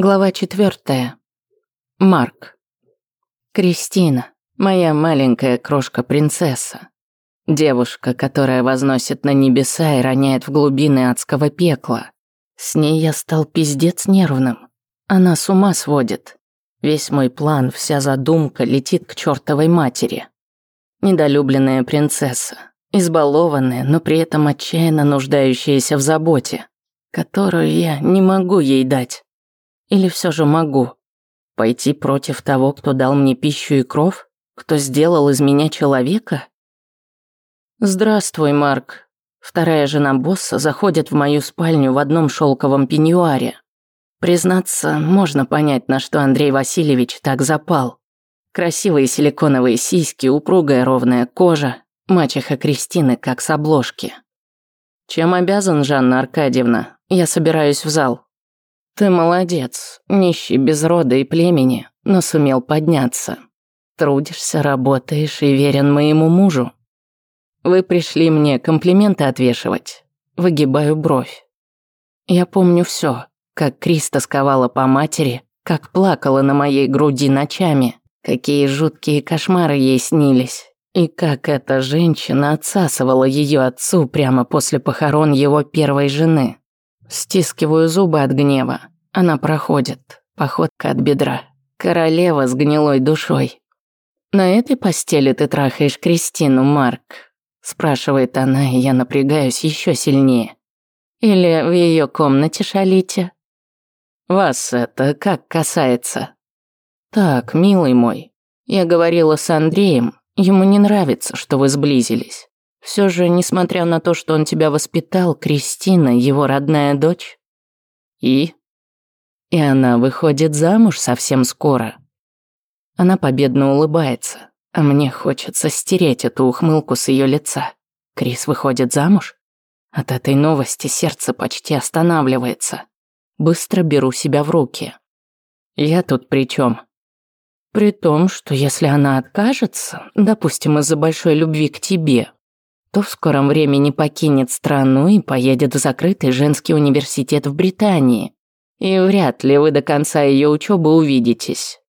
Глава четвертая. Марк. Кристина, моя маленькая крошка-принцесса. Девушка, которая возносит на небеса и роняет в глубины адского пекла. С ней я стал пиздец нервным. Она с ума сводит. Весь мой план, вся задумка летит к чертовой матери. Недолюбленная принцесса, избалованная, но при этом отчаянно нуждающаяся в заботе, которую я не могу ей дать. Или все же могу? Пойти против того, кто дал мне пищу и кров? Кто сделал из меня человека? Здравствуй, Марк. Вторая жена босса заходит в мою спальню в одном шелковом пеньюаре. Признаться, можно понять, на что Андрей Васильевич так запал. Красивые силиконовые сиськи, упругая ровная кожа, мачеха Кристины как с обложки. Чем обязан, Жанна Аркадьевна? Я собираюсь в зал. Ты молодец, нищий без рода и племени, но сумел подняться. Трудишься, работаешь и верен моему мужу. Вы пришли мне комплименты отвешивать. Выгибаю бровь. Я помню все, как Крис тосковала по матери, как плакала на моей груди ночами, какие жуткие кошмары ей снились, и как эта женщина отсасывала ее отцу прямо после похорон его первой жены. Стискиваю зубы от гнева. Она проходит. Походка от бедра. Королева с гнилой душой. «На этой постели ты трахаешь Кристину, Марк?» Спрашивает она, и я напрягаюсь еще сильнее. «Или в ее комнате шалите?» «Вас это как касается?» «Так, милый мой, я говорила с Андреем, ему не нравится, что вы сблизились. Все же, несмотря на то, что он тебя воспитал, Кристина его родная дочь. И? И она выходит замуж совсем скоро. Она победно улыбается, а мне хочется стереть эту ухмылку с ее лица. Крис выходит замуж? От этой новости сердце почти останавливается. Быстро беру себя в руки. Я тут при чем? При том, что если она откажется, допустим, из-за большой любви к тебе, то в скором времени покинет страну и поедет в закрытый женский университет в Британии. И вряд ли вы до конца ее учебы увидитесь.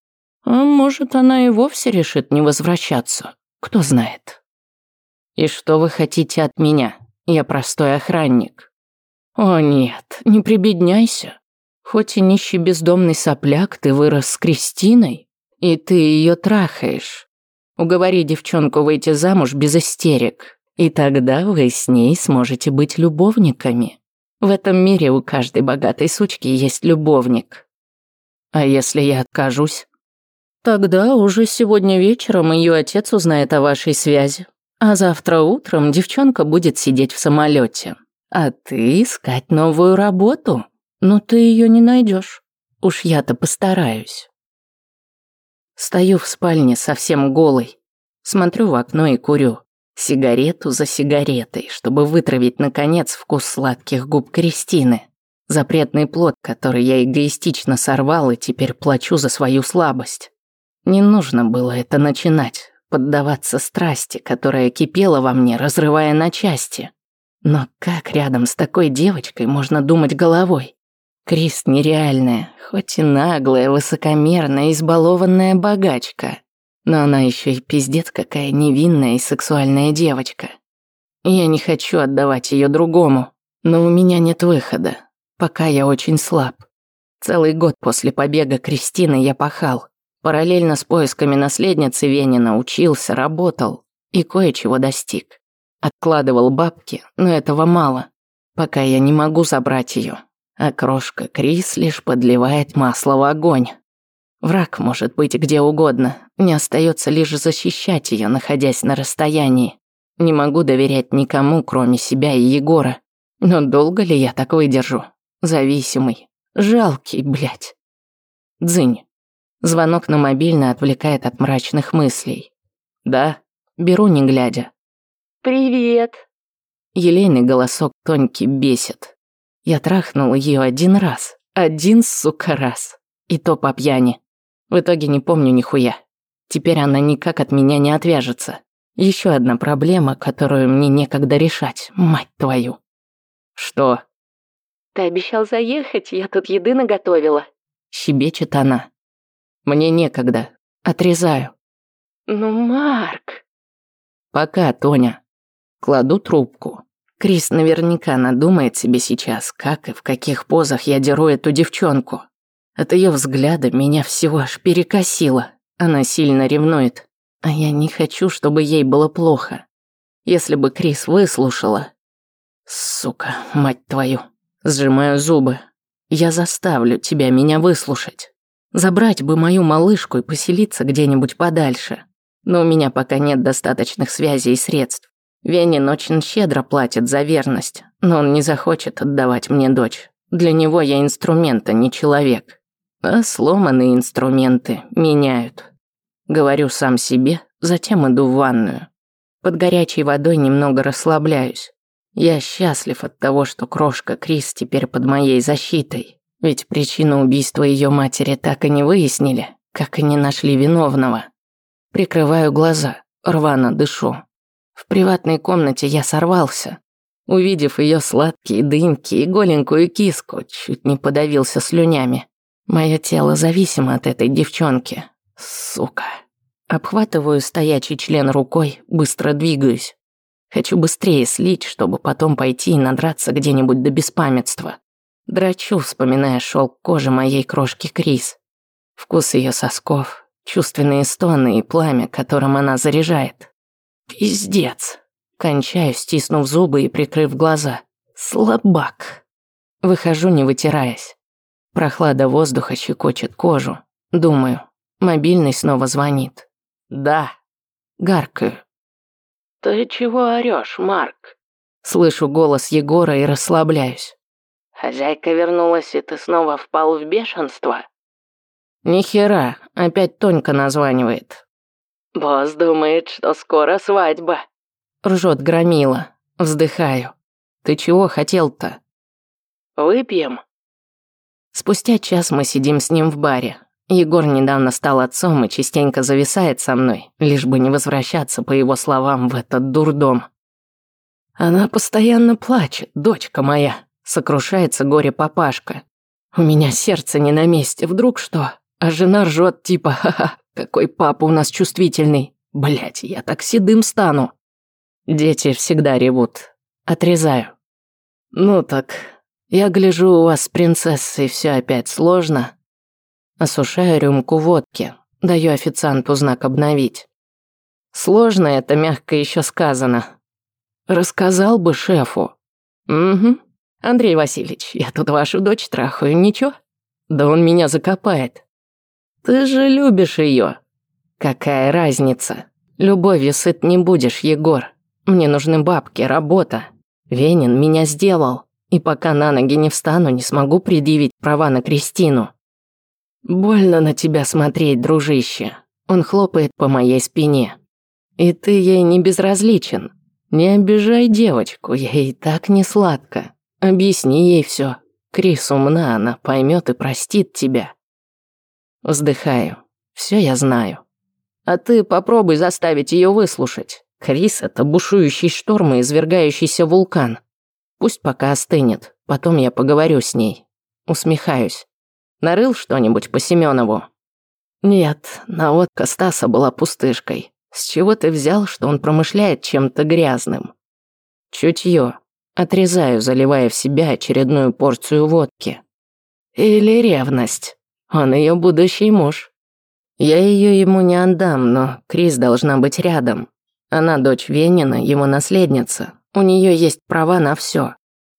А может, она и вовсе решит не возвращаться. Кто знает. И что вы хотите от меня? Я простой охранник. О нет, не прибедняйся. Хоть и нищий бездомный сопляк, ты вырос с Кристиной, и ты ее трахаешь. Уговори девчонку выйти замуж без истерик, и тогда вы с ней сможете быть любовниками. В этом мире у каждой богатой сучки есть любовник. А если я откажусь? Тогда уже сегодня вечером ее отец узнает о вашей связи. А завтра утром девчонка будет сидеть в самолете. А ты искать новую работу. Но ты ее не найдешь. Уж я-то постараюсь. Стою в спальне совсем голой. Смотрю в окно и курю сигарету за сигаретой, чтобы вытравить, наконец, вкус сладких губ Кристины. Запретный плод, который я эгоистично сорвал и теперь плачу за свою слабость. Не нужно было это начинать, поддаваться страсти, которая кипела во мне, разрывая на части. Но как рядом с такой девочкой можно думать головой? Крис нереальная, хоть и наглая, высокомерная, избалованная богачка. Но она еще и пиздец какая невинная и сексуальная девочка. Я не хочу отдавать ее другому, но у меня нет выхода. Пока я очень слаб. Целый год после побега Кристины я пахал. Параллельно с поисками наследницы Венина учился, работал и кое-чего достиг. Откладывал бабки, но этого мало. Пока я не могу забрать ее, а крошка Крис лишь подливает масло в огонь. Враг может быть где угодно. Мне остается лишь защищать ее, находясь на расстоянии. Не могу доверять никому, кроме себя и Егора. Но долго ли я так выдержу? Зависимый. Жалкий, блядь. Дзынь. Звонок на мобильный отвлекает от мрачных мыслей. Да, беру не глядя. «Привет!» Елейный голосок тонкий бесит. Я трахнула ее один раз. Один, сука, раз. И то по пьяни. В итоге не помню нихуя. Теперь она никак от меня не отвяжется. Еще одна проблема, которую мне некогда решать, мать твою. Что? Ты обещал заехать, я тут еды наготовила. щебечет она. Мне некогда. Отрезаю. Ну, Марк. Пока, Тоня. Кладу трубку. Крис наверняка надумает себе сейчас, как и в каких позах я деру эту девчонку. От ее взгляда меня всего аж перекосило. Она сильно ревнует. А я не хочу, чтобы ей было плохо. Если бы Крис выслушала... Сука, мать твою. Сжимаю зубы. Я заставлю тебя меня выслушать. Забрать бы мою малышку и поселиться где-нибудь подальше. Но у меня пока нет достаточных связей и средств. Венин очень щедро платит за верность, но он не захочет отдавать мне дочь. Для него я инструмент, а не человек. А сломанные инструменты меняют. Говорю сам себе, затем иду в ванную. Под горячей водой немного расслабляюсь. Я счастлив от того, что крошка Крис теперь под моей защитой. Ведь причину убийства ее матери так и не выяснили, как и не нашли виновного. Прикрываю глаза, рвано дышу. В приватной комнате я сорвался. Увидев ее сладкие дымки и голенькую киску, чуть не подавился слюнями. Мое тело зависимо от этой девчонки. Сука. Обхватываю стоячий член рукой, быстро двигаюсь. Хочу быстрее слить, чтобы потом пойти и надраться где-нибудь до беспамятства. Драчу, вспоминая шелк кожи моей крошки Крис. Вкус ее сосков, чувственные стоны и пламя, которым она заряжает. Пиздец. Кончаю, стиснув зубы и прикрыв глаза. Слабак. Выхожу, не вытираясь. Прохлада воздуха щекочет кожу. Думаю, мобильный снова звонит. Да. Гаркаю. «Ты чего орёшь, Марк?» Слышу голос Егора и расслабляюсь. «Хозяйка вернулась, и ты снова впал в бешенство?» «Ни хера, опять Тонька названивает». «Босс думает, что скоро свадьба». Ржет громила. Вздыхаю. «Ты чего хотел-то?» «Выпьем?» Спустя час мы сидим с ним в баре. Егор недавно стал отцом и частенько зависает со мной, лишь бы не возвращаться, по его словам, в этот дурдом. Она постоянно плачет, дочка моя, сокрушается горе-папашка. У меня сердце не на месте, вдруг что? А жена ржет типа, ха-ха, какой папа у нас чувствительный. Блять, я так седым стану. Дети всегда ревут. Отрезаю. Ну так, я гляжу, у вас с принцессой все опять сложно. Осушаю рюмку водки, даю официанту знак обновить. Сложно это мягко еще сказано. Рассказал бы шефу. Угу. Андрей Васильевич, я тут вашу дочь трахаю, ничего? Да он меня закопает. Ты же любишь ее. Какая разница? Любовью сыт не будешь, Егор. Мне нужны бабки, работа. Венин меня сделал. И пока на ноги не встану, не смогу предъявить права на Кристину. Больно на тебя смотреть, дружище. Он хлопает по моей спине. И ты ей не безразличен. Не обижай девочку, ей так не сладко. Объясни ей все. Крис умна, она поймет и простит тебя. Вздыхаю. Все я знаю. А ты попробуй заставить ее выслушать. Крис — это бушующий шторм и извергающийся вулкан. Пусть пока остынет, потом я поговорю с ней. Усмехаюсь. Нарыл что-нибудь по Семенову? Нет, наводка Стаса была пустышкой. С чего ты взял, что он промышляет чем-то грязным? Чутье. Отрезаю, заливая в себя очередную порцию водки. Или ревность. Он ее будущий муж. Я ее ему не отдам, но Крис должна быть рядом. Она дочь Венина, его наследница, у нее есть права на все.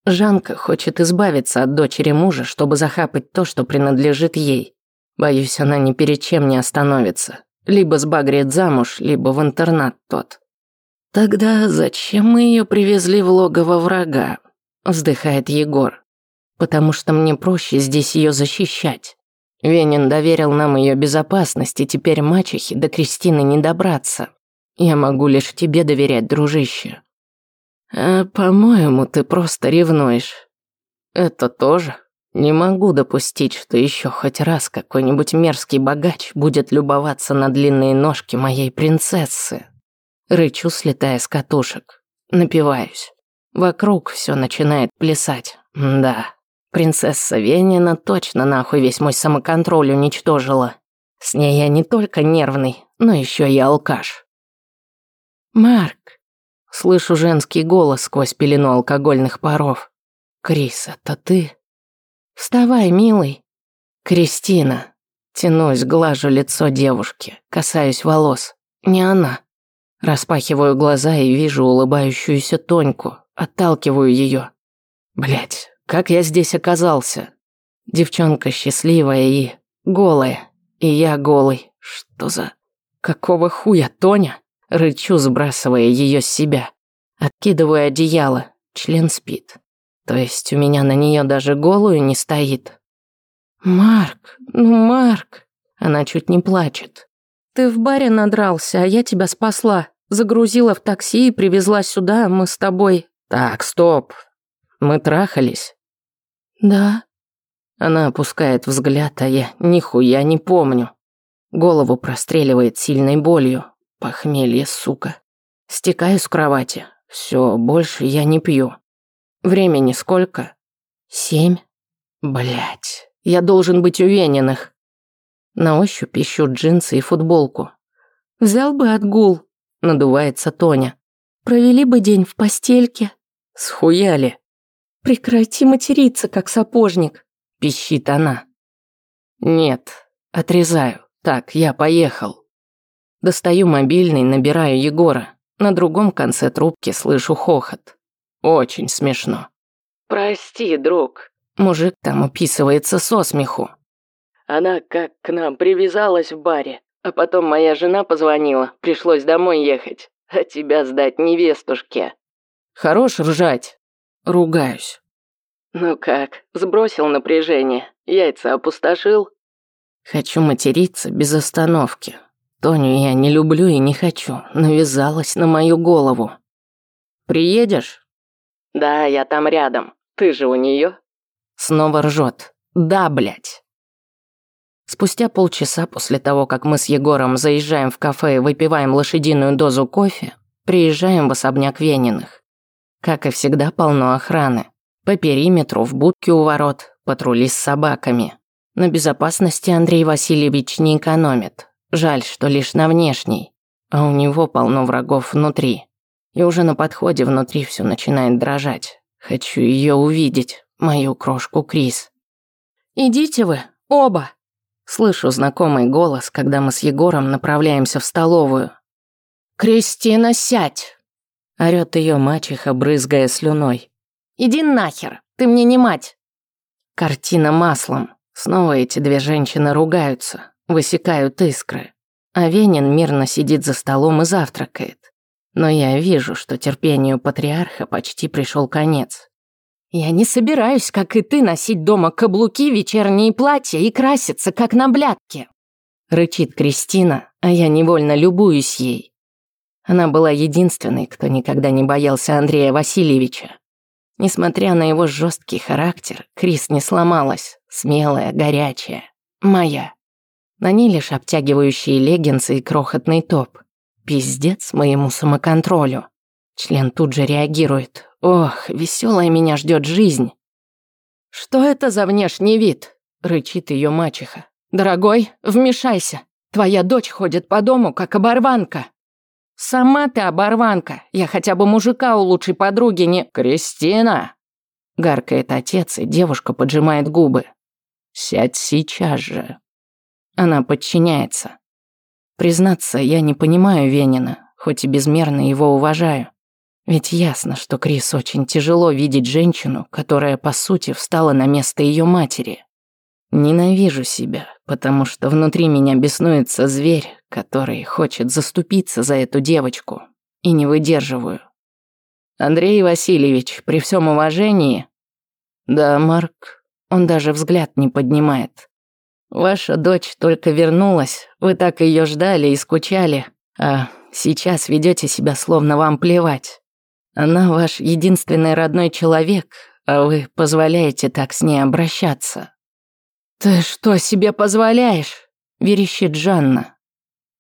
Жанка хочет избавиться от дочери мужа, чтобы захапать то, что принадлежит ей. Боюсь, она ни перед чем не остановится. Либо сбагрит замуж, либо в интернат тот. Тогда зачем мы ее привезли в логово врага? Вздыхает Егор. Потому что мне проще здесь ее защищать. Венин доверил нам ее безопасность, и теперь мачехе до Кристины не добраться. Я могу лишь тебе доверять, дружище. А, по-моему, ты просто ревнуешь. Это тоже. Не могу допустить, что еще хоть раз какой-нибудь мерзкий богач будет любоваться на длинные ножки моей принцессы. Рычу, слетая с катушек. Напиваюсь. Вокруг все начинает плясать. Да, Принцесса Венина точно нахуй весь мой самоконтроль уничтожила. С ней я не только нервный, но еще и алкаш. «Марк!» Слышу женский голос сквозь пелену алкогольных паров. «Крис, это ты?» «Вставай, милый!» «Кристина!» Тянусь, глажу лицо девушки, касаюсь волос. Не она. Распахиваю глаза и вижу улыбающуюся Тоньку, отталкиваю ее. Блять, как я здесь оказался? Девчонка счастливая и голая, и я голый. Что за... Какого хуя, Тоня? Рычу, сбрасывая ее с себя. Откидываю одеяло, член спит. То есть у меня на нее даже голую не стоит. «Марк, ну Марк!» Она чуть не плачет. «Ты в баре надрался, а я тебя спасла. Загрузила в такси и привезла сюда, мы с тобой...» «Так, стоп. Мы трахались?» «Да». Она опускает взгляд, а я нихуя не помню. Голову простреливает сильной болью. Похмелье, сука. Стекаю с кровати. Все, больше я не пью. Времени сколько? Семь. Блять, я должен быть у Вениных. На ощупь ищу джинсы и футболку. Взял бы отгул, надувается Тоня. Провели бы день в постельке. Схуяли. Прекрати материться, как сапожник, пищит она. Нет, отрезаю. Так, я поехал. Достаю мобильный, набираю Егора. На другом конце трубки слышу хохот. Очень смешно. «Прости, друг». Мужик там уписывается со смеху. Она как к нам привязалась в баре, а потом моя жена позвонила, пришлось домой ехать, а тебя сдать невестушке. Хорош ржать. Ругаюсь. Ну как, сбросил напряжение, яйца опустошил? Хочу материться без остановки. Тоню я не люблю и не хочу, навязалась на мою голову. Приедешь? Да, я там рядом. Ты же у нее? Снова ржет. Да, блядь. Спустя полчаса после того, как мы с Егором заезжаем в кафе и выпиваем лошадиную дозу кофе, приезжаем в особняк Вениных. Как и всегда, полно охраны. По периметру, в будке у ворот, патрули с собаками. На безопасности Андрей Васильевич не экономит. Жаль, что лишь на внешней. А у него полно врагов внутри. И уже на подходе внутри все начинает дрожать. Хочу ее увидеть, мою крошку Крис. «Идите вы, оба!» Слышу знакомый голос, когда мы с Егором направляемся в столовую. «Кристина, сядь!» Орёт ее мачеха, брызгая слюной. «Иди нахер, ты мне не мать!» Картина маслом. Снова эти две женщины ругаются, высекают искры. А Венин мирно сидит за столом и завтракает. Но я вижу, что терпению патриарха почти пришел конец. Я не собираюсь, как и ты, носить дома каблуки, вечерние платья и краситься, как на блядке. Рычит Кристина, а я невольно любуюсь ей. Она была единственной, кто никогда не боялся Андрея Васильевича. Несмотря на его жесткий характер, Крис не сломалась, смелая, горячая, моя. На ней лишь обтягивающие леггинсы и крохотный топ. Пиздец моему самоконтролю. Член тут же реагирует, Ох, веселая меня ждет жизнь. Что это за внешний вид? Рычит ее мачеха. Дорогой, вмешайся. Твоя дочь ходит по дому, как оборванка. Сама ты оборванка. Я хотя бы мужика у лучшей подруги не... Кристина! Гаркает отец, и девушка поджимает губы. Сядь сейчас же. Она подчиняется. Признаться, я не понимаю Венина, хоть и безмерно его уважаю. Ведь ясно, что Крис очень тяжело видеть женщину, которая, по сути, встала на место ее матери. Ненавижу себя, потому что внутри меня беснуется зверь, который хочет заступиться за эту девочку. И не выдерживаю. Андрей Васильевич, при всем уважении... Да, Марк, он даже взгляд не поднимает. Ваша дочь только вернулась, вы так ее ждали и скучали, а сейчас ведете себя словно вам плевать. Она ваш единственный родной человек, а вы позволяете так с ней обращаться». «Ты что себе позволяешь?» – верещит Жанна.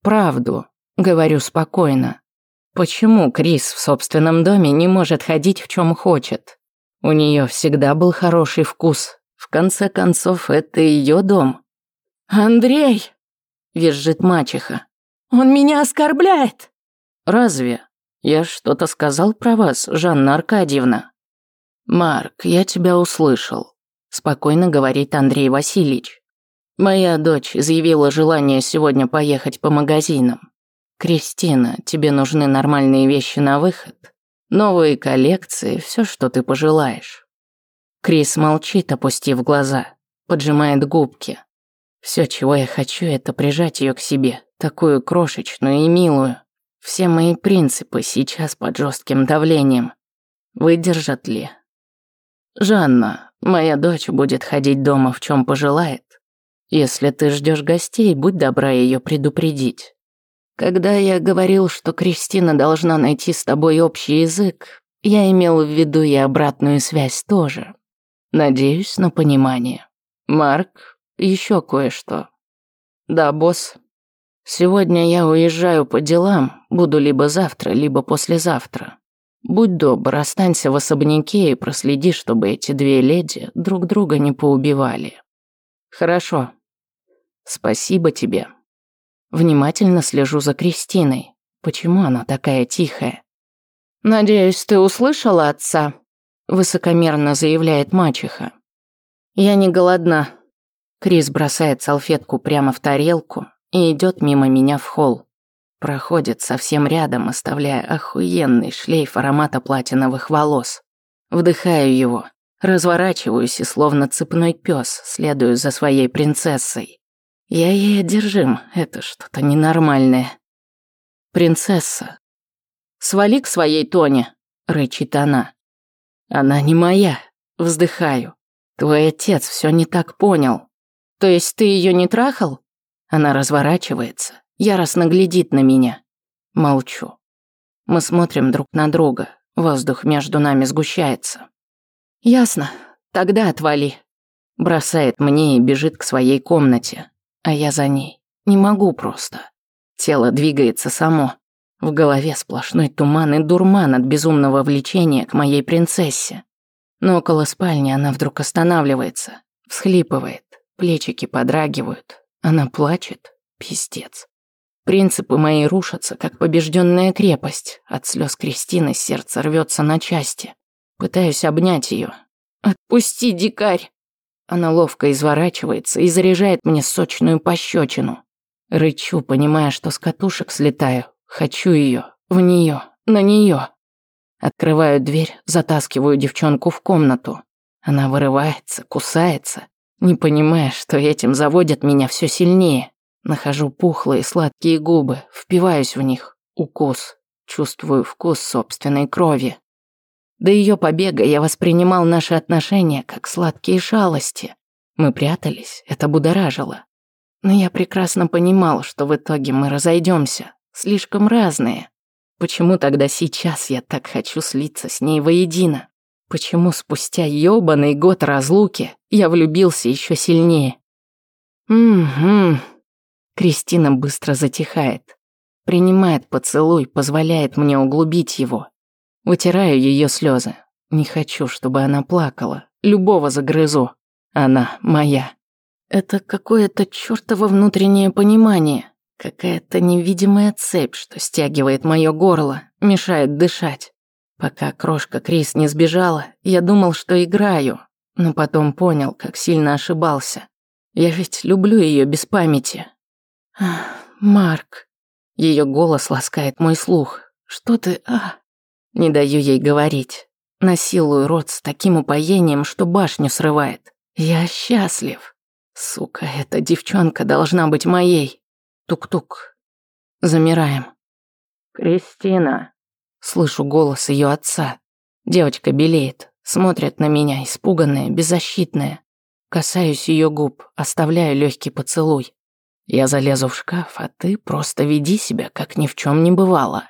«Правду», – говорю спокойно. «Почему Крис в собственном доме не может ходить в чем хочет? У нее всегда был хороший вкус, В конце концов, это ее дом. «Андрей!» – визжит мачеха. «Он меня оскорбляет!» «Разве? Я что-то сказал про вас, Жанна Аркадьевна?» «Марк, я тебя услышал», – спокойно говорит Андрей Васильевич. «Моя дочь заявила желание сегодня поехать по магазинам. Кристина, тебе нужны нормальные вещи на выход. Новые коллекции, все, что ты пожелаешь. Крис молчит, опустив глаза, поджимает губки. Все, чего я хочу, это прижать ее к себе, такую крошечную и милую. Все мои принципы сейчас под жестким давлением. Выдержат ли? Жанна, моя дочь будет ходить дома в чем пожелает. Если ты ждешь гостей, будь добра ее предупредить. Когда я говорил, что Кристина должна найти с тобой общий язык, я имел в виду и обратную связь тоже. Надеюсь на понимание. Марк, еще кое-что. Да, босс. Сегодня я уезжаю по делам, буду либо завтра, либо послезавтра. Будь добр, останься в особняке и проследи, чтобы эти две леди друг друга не поубивали. Хорошо. Спасибо тебе. Внимательно слежу за Кристиной. Почему она такая тихая? «Надеюсь, ты услышала отца?» Высокомерно заявляет мачеха. «Я не голодна». Крис бросает салфетку прямо в тарелку и идет мимо меня в холл. Проходит совсем рядом, оставляя охуенный шлейф аромата платиновых волос. Вдыхаю его, разворачиваюсь и словно цепной пес следую за своей принцессой. Я ей одержим, это что-то ненормальное. Принцесса. Свали к своей Тоне, рычит она. Она не моя, вздыхаю. Твой отец все не так понял. То есть ты ее не трахал? Она разворачивается, яростно глядит на меня. Молчу. Мы смотрим друг на друга, воздух между нами сгущается. Ясно, тогда отвали. Бросает мне и бежит к своей комнате а я за ней. Не могу просто. Тело двигается само. В голове сплошной туман и дурман от безумного влечения к моей принцессе. Но около спальни она вдруг останавливается, всхлипывает, плечики подрагивают. Она плачет. Пиздец. Принципы мои рушатся, как побежденная крепость. От слез Кристины сердце рвется на части. Пытаюсь обнять ее. «Отпусти, дикарь!» Она ловко изворачивается и заряжает мне сочную пощечину. Рычу, понимая, что с катушек слетаю. Хочу ее, в нее, на нее. Открываю дверь, затаскиваю девчонку в комнату. Она вырывается, кусается, не понимая, что этим заводят меня все сильнее. Нахожу пухлые сладкие губы, впиваюсь в них. Укус. Чувствую вкус собственной крови. До ее побега я воспринимал наши отношения как сладкие шалости. Мы прятались, это будоражило. Но я прекрасно понимал, что в итоге мы разойдемся, слишком разные. Почему тогда сейчас я так хочу слиться с ней воедино? Почему спустя ёбаный год разлуки я влюбился еще сильнее? Угу. Кристина быстро затихает. Принимает поцелуй, позволяет мне углубить его. Утираю ее слезы. Не хочу, чтобы она плакала. Любого загрызу. Она моя. Это какое-то чёртово внутреннее понимание. Какая-то невидимая цепь, что стягивает мое горло, мешает дышать. Пока крошка Крис не сбежала, я думал, что играю, но потом понял, как сильно ошибался. Я ведь люблю ее без памяти. Ах, Марк. Ее голос ласкает мой слух. Что ты... А, не даю ей говорить. Насилую рот с таким упоением, что башню срывает. Я счастлив. Сука, эта девчонка должна быть моей. Тук-тук. Замираем. «Кристина!» Слышу голос ее отца. Девочка белеет, смотрит на меня, испуганная, беззащитная. Касаюсь ее губ, оставляю легкий поцелуй. Я залезу в шкаф, а ты просто веди себя, как ни в чем не бывало.